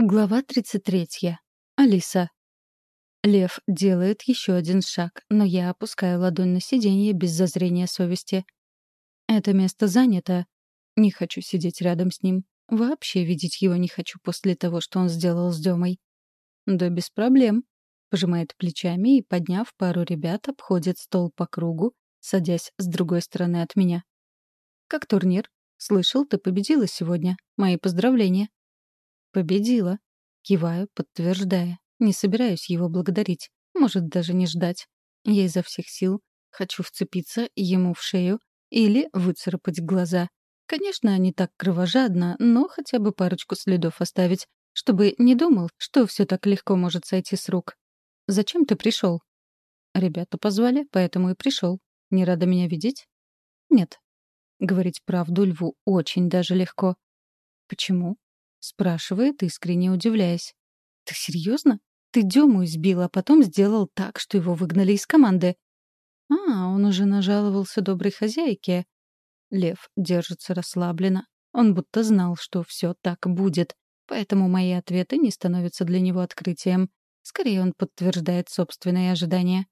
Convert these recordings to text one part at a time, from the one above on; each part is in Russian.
Глава 33. Алиса. Лев делает еще один шаг, но я опускаю ладонь на сиденье без зазрения совести. Это место занято. Не хочу сидеть рядом с ним. Вообще видеть его не хочу после того, что он сделал с Демой. Да без проблем. Пожимает плечами и, подняв пару ребят, обходит стол по кругу, садясь с другой стороны от меня. Как турнир? Слышал, ты победила сегодня. Мои поздравления. Победила. Киваю, подтверждая. Не собираюсь его благодарить. Может, даже не ждать. Я изо всех сил хочу вцепиться ему в шею или выцарапать глаза. Конечно, не так кровожадно, но хотя бы парочку следов оставить, чтобы не думал, что все так легко может сойти с рук. «Зачем ты пришел?» «Ребята позвали, поэтому и пришел. Не рада меня видеть?» «Нет». Говорить правду Льву очень даже легко. «Почему?» — спрашивает, искренне удивляясь. «Ты серьезно? Ты Дему избил, а потом сделал так, что его выгнали из команды». «А, он уже нажаловался доброй хозяйке». Лев держится расслабленно. Он будто знал, что все так будет, поэтому мои ответы не становятся для него открытием. Скорее, он подтверждает собственные ожидания.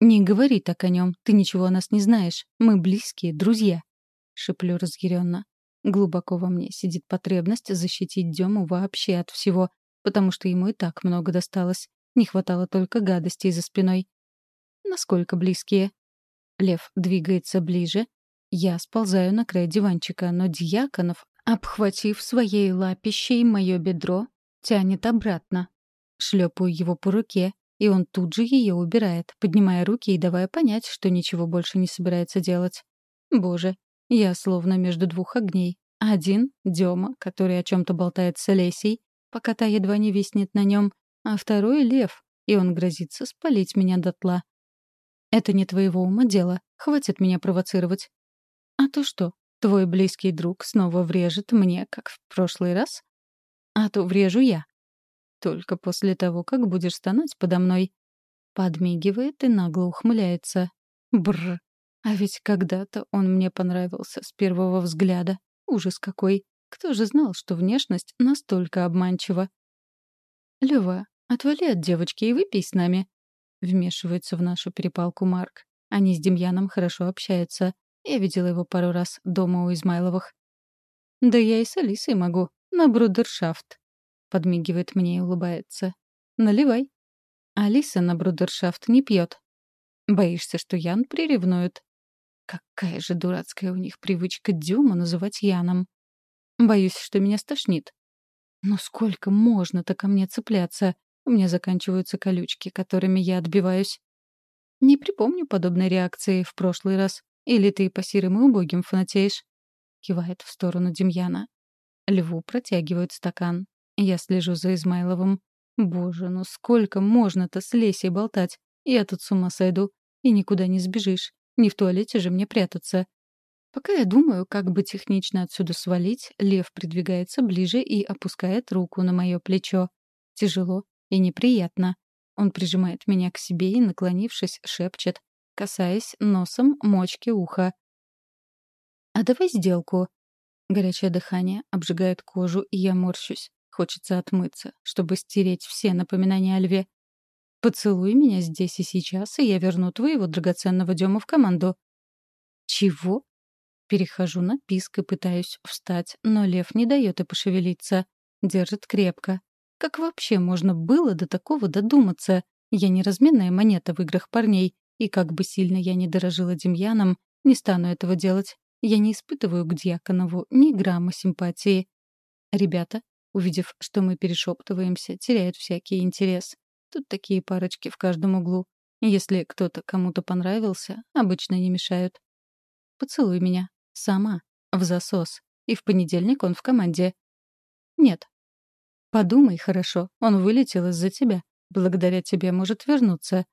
«Не говори так о нем, ты ничего о нас не знаешь. Мы близкие, друзья», — шеплю разъяренно. Глубоко во мне сидит потребность защитить Дему вообще от всего, потому что ему и так много досталось. Не хватало только гадостей за спиной. Насколько близкие? Лев двигается ближе. Я сползаю на край диванчика, но Дьяконов, обхватив своей лапищей мое бедро, тянет обратно. Шлепаю его по руке, и он тут же ее убирает, поднимая руки и давая понять, что ничего больше не собирается делать. Боже, я словно между двух огней. Один — Дема, который о чем-то болтает с Олесей, пока та едва не виснет на нем, а второй — Лев, и он грозится спалить меня дотла. Это не твоего ума дело, хватит меня провоцировать. А то что, твой близкий друг снова врежет мне, как в прошлый раз? А то врежу я. Только после того, как будешь стонать подо мной. Подмигивает и нагло ухмыляется. Бррр. А ведь когда-то он мне понравился с первого взгляда. Ужас какой. Кто же знал, что внешность настолько обманчива? «Лёва, отвали от девочки и выпей с нами», — вмешивается в нашу перепалку Марк. Они с Демьяном хорошо общаются. Я видела его пару раз дома у Измайловых. «Да я и с Алисой могу. На брудершафт», — подмигивает мне и улыбается. «Наливай». Алиса на брудершафт не пьет. Боишься, что Ян приревнует? Какая же дурацкая у них привычка Дюма называть Яном. Боюсь, что меня стошнит. Но сколько можно-то ко мне цепляться? У меня заканчиваются колючки, которыми я отбиваюсь. Не припомню подобной реакции в прошлый раз. Или ты по сирым и убогим фанатеешь? Кивает в сторону Демьяна. Льву протягивают стакан. Я слежу за Измайловым. Боже, ну сколько можно-то с Лесей болтать? Я тут с ума сойду. И никуда не сбежишь. Не в туалете же мне прятаться. Пока я думаю, как бы технично отсюда свалить, лев придвигается ближе и опускает руку на мое плечо. Тяжело и неприятно. Он прижимает меня к себе и, наклонившись, шепчет, касаясь носом мочки уха. «А давай сделку». Горячее дыхание обжигает кожу, и я морщусь. Хочется отмыться, чтобы стереть все напоминания о льве. Поцелуй меня здесь и сейчас, и я верну твоего драгоценного Дему в команду». «Чего?» Перехожу на писк и пытаюсь встать, но лев не дает и пошевелиться. Держит крепко. Как вообще можно было до такого додуматься? Я не разменная монета в играх парней, и как бы сильно я не дорожила Демьяном, не стану этого делать. Я не испытываю к Дьяконову ни грамма симпатии. Ребята, увидев, что мы перешептываемся, теряют всякий интерес. Тут такие парочки в каждом углу. Если кто-то кому-то понравился, обычно не мешают. Поцелуй меня. Сама. В засос. И в понедельник он в команде. Нет. Подумай хорошо. Он вылетел из-за тебя. Благодаря тебе может вернуться.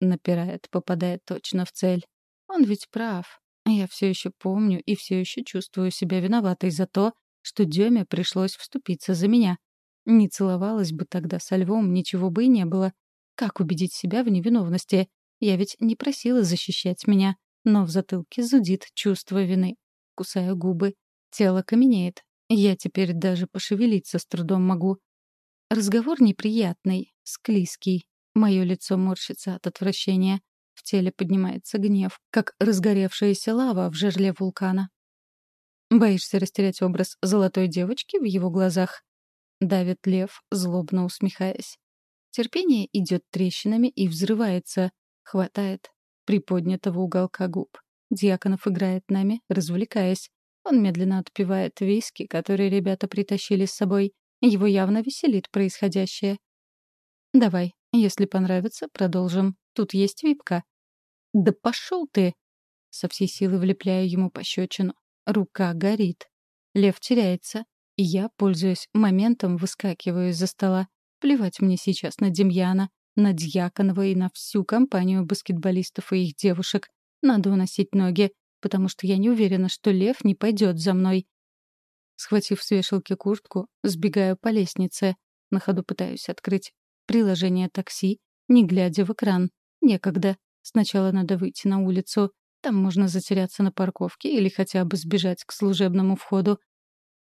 Напирает, попадая точно в цель. Он ведь прав. Я все еще помню и все еще чувствую себя виноватой за то, что Деме пришлось вступиться за меня. Не целовалась бы тогда со львом, ничего бы и не было. Как убедить себя в невиновности? Я ведь не просила защищать меня. Но в затылке зудит чувство вины. Кусаю губы. Тело каменеет. Я теперь даже пошевелиться с трудом могу. Разговор неприятный, склизкий. Мое лицо морщится от отвращения. В теле поднимается гнев, как разгоревшаяся лава в жерле вулкана. Боишься растерять образ золотой девочки в его глазах? Давит лев, злобно усмехаясь. Терпение идет трещинами и взрывается. Хватает приподнятого уголка губ. Дьяконов играет нами, развлекаясь. Он медленно отпивает виски, которые ребята притащили с собой. Его явно веселит происходящее. «Давай, если понравится, продолжим. Тут есть випка». «Да пошел ты!» Со всей силы влепляю ему пощечину. Рука горит. Лев теряется. И я, пользуясь моментом, выскакиваю из-за стола. Плевать мне сейчас на Демьяна, на Дьяконова и на всю компанию баскетболистов и их девушек. Надо уносить ноги, потому что я не уверена, что Лев не пойдет за мной. Схватив с вешалки куртку, сбегаю по лестнице. На ходу пытаюсь открыть приложение такси, не глядя в экран. Некогда. Сначала надо выйти на улицу. Там можно затеряться на парковке или хотя бы сбежать к служебному входу.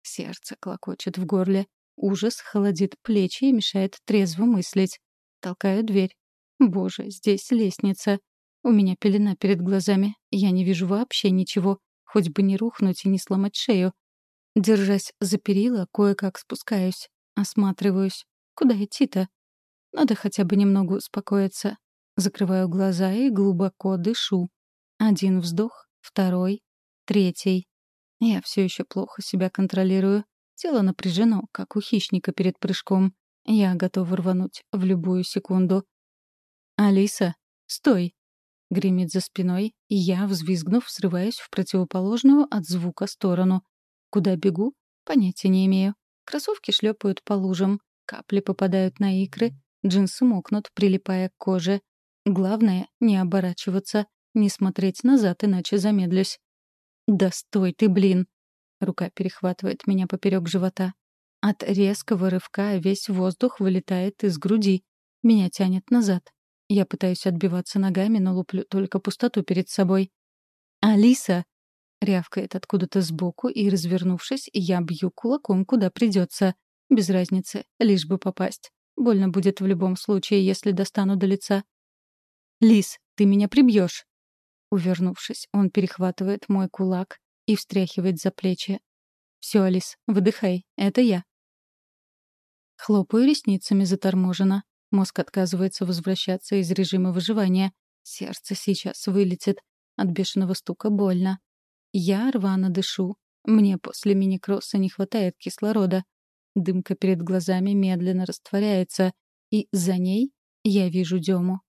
Сердце клокочет в горле. Ужас холодит плечи и мешает трезво мыслить. Толкаю дверь. Боже, здесь лестница. У меня пелена перед глазами. Я не вижу вообще ничего. Хоть бы не рухнуть и не сломать шею. Держась за перила, кое-как спускаюсь. Осматриваюсь. Куда идти-то? Надо хотя бы немного успокоиться. Закрываю глаза и глубоко дышу. Один вздох, второй, третий. Я все еще плохо себя контролирую. Тело напряжено, как у хищника перед прыжком. Я готова рвануть в любую секунду. «Алиса, стой!» — гремит за спиной, и я, взвизгнув, срываюсь в противоположную от звука сторону. Куда бегу? Понятия не имею. Кроссовки шлепают по лужам, капли попадают на икры, джинсы мокнут, прилипая к коже. Главное — не оборачиваться, не смотреть назад, иначе замедлюсь. «Да стой ты, блин!» Рука перехватывает меня поперек живота. От резкого рывка весь воздух вылетает из груди. Меня тянет назад. Я пытаюсь отбиваться ногами, но луплю только пустоту перед собой. «Алиса!» — рявкает откуда-то сбоку, и, развернувшись, я бью кулаком, куда придется. Без разницы, лишь бы попасть. Больно будет в любом случае, если достану до лица. «Лис, ты меня прибьешь!» Увернувшись, он перехватывает мой кулак и встряхивает за плечи. «Все, Алис, выдыхай, это я». Хлопаю ресницами заторможенно. Мозг отказывается возвращаться из режима выживания. Сердце сейчас вылетит. От бешеного стука больно. Я рвано дышу. Мне после мини-кросса не хватает кислорода. Дымка перед глазами медленно растворяется, и за ней я вижу Дему.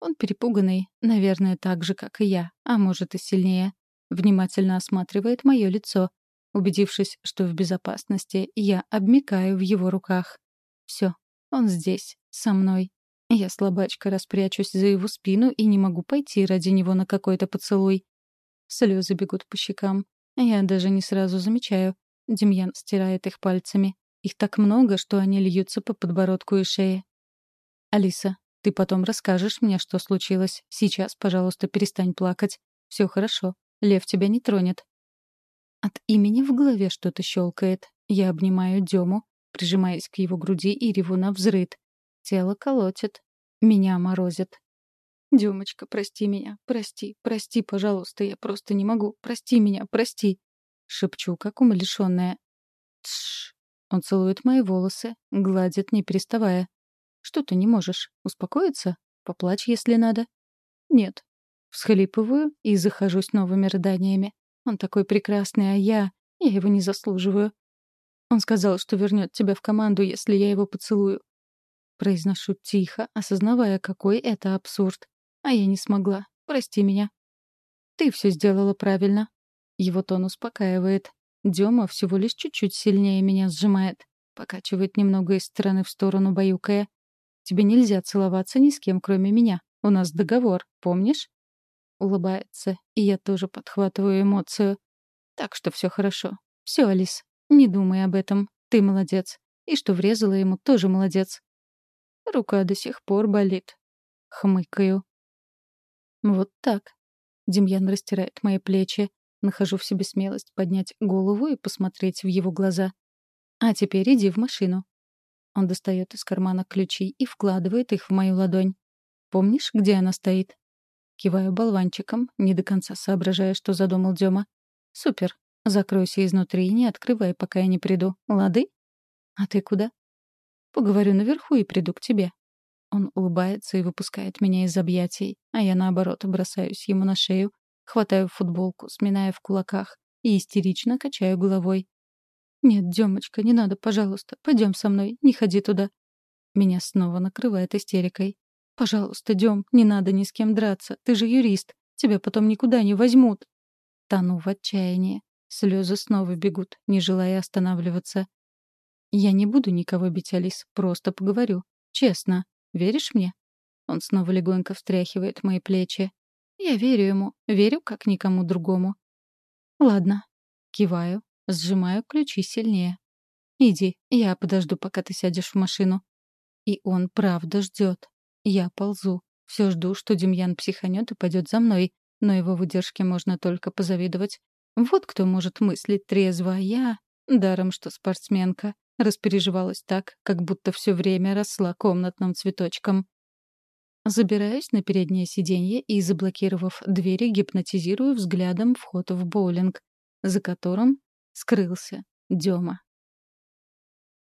Он перепуганный, наверное, так же, как и я, а может и сильнее. Внимательно осматривает мое лицо. Убедившись, что в безопасности, я обмикаю в его руках. Все, он здесь, со мной. Я слабачка распрячусь за его спину и не могу пойти ради него на какой-то поцелуй. Слезы бегут по щекам. Я даже не сразу замечаю. Демьян стирает их пальцами. Их так много, что они льются по подбородку и шее. «Алиса, ты потом расскажешь мне, что случилось. Сейчас, пожалуйста, перестань плакать. Все хорошо. Лев тебя не тронет. От имени в голове что-то щелкает. Я обнимаю Дему, прижимаясь к его груди и реву на взрыд. Тело колотит. Меня морозит. «Дюмочка, прости меня, прости, прости, пожалуйста, я просто не могу, прости меня, прости!» Шепчу, как умалишенная. «Тш!» Он целует мои волосы, гладит, не переставая. Что ты не можешь? Успокоиться? Поплачь, если надо. Нет. Всхлипываю и захожусь новыми рыданиями. Он такой прекрасный, а я... Я его не заслуживаю. Он сказал, что вернет тебя в команду, если я его поцелую. Произношу тихо, осознавая, какой это абсурд. А я не смогла. Прости меня. Ты все сделала правильно. Его тон успокаивает. Дема всего лишь чуть-чуть сильнее меня сжимает. Покачивает немного из стороны в сторону, баюкая. Тебе нельзя целоваться ни с кем, кроме меня. У нас договор, помнишь?» Улыбается, и я тоже подхватываю эмоцию. «Так что все хорошо. Все, Алис, не думай об этом. Ты молодец. И что врезала ему, тоже молодец. Рука до сих пор болит. Хмыкаю. Вот так. Демьян растирает мои плечи. Нахожу в себе смелость поднять голову и посмотреть в его глаза. А теперь иди в машину. Он достает из кармана ключи и вкладывает их в мою ладонь. «Помнишь, где она стоит?» Киваю болванчиком, не до конца соображая, что задумал Дема. «Супер. Закройся изнутри и не открывай, пока я не приду. Лады?» «А ты куда?» «Поговорю наверху и приду к тебе». Он улыбается и выпускает меня из объятий, а я, наоборот, бросаюсь ему на шею, хватаю футболку, сминая в кулаках и истерично качаю головой. «Нет, Демочка, не надо, пожалуйста. Пойдем со мной, не ходи туда». Меня снова накрывает истерикой. «Пожалуйста, Дем, не надо ни с кем драться. Ты же юрист. Тебя потом никуда не возьмут». Тону в отчаянии. Слезы снова бегут, не желая останавливаться. «Я не буду никого бить, Алис. Просто поговорю. Честно. Веришь мне?» Он снова легонько встряхивает мои плечи. «Я верю ему. Верю, как никому другому». «Ладно». Киваю, Сжимаю ключи сильнее. «Иди, я подожду, пока ты сядешь в машину». И он правда ждет. Я ползу. Все жду, что Демьян психанет и пойдет за мной, но его выдержке можно только позавидовать. Вот кто может мыслить трезво, а я... Даром, что спортсменка. Распереживалась так, как будто все время росла комнатным цветочком. Забираюсь на переднее сиденье и, заблокировав двери, гипнотизирую взглядом вход в боулинг, за которым скрылся Дема.